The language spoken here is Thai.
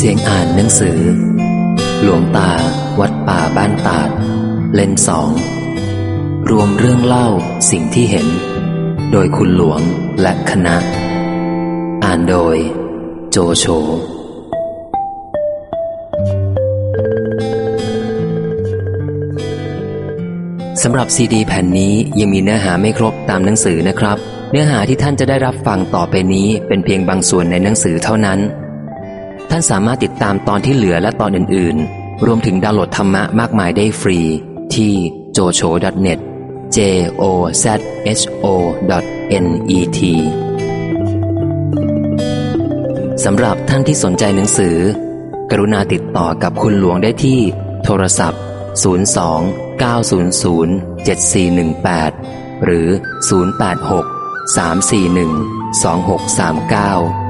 เสียงอ่านหนังสือ หลวงตา วัดป่าบ้านตาด เล่นสอง รวมเรื่องเล่าสิ่งที่เห็น โดยคุณหลวงและคณะ อ่านโดย โจโฉสำหรับซีดีแผ่นนี้ยังมีเนื้อหาไม่ครบตามหนังสือนะครับ เนื้อหาที่ท่านจะได้รับฟังต่อไปนี้เป็นเพียงบางส่วนในหนังสือเท่านั้น ท่านสามารถติดตามตอนที่เหลือและตอนอื่น ๆ รวมถึงดาวน์โหลดธรรมะมากมายได้ฟรี ที่ jocho.net j o z h o net สำหรับท่านที่สนใจหนังสือ กรุณาติดต่อกับคุณหลวงได้ที่โทรศัพท์ 02 900 7418 หรือ 086 341 2639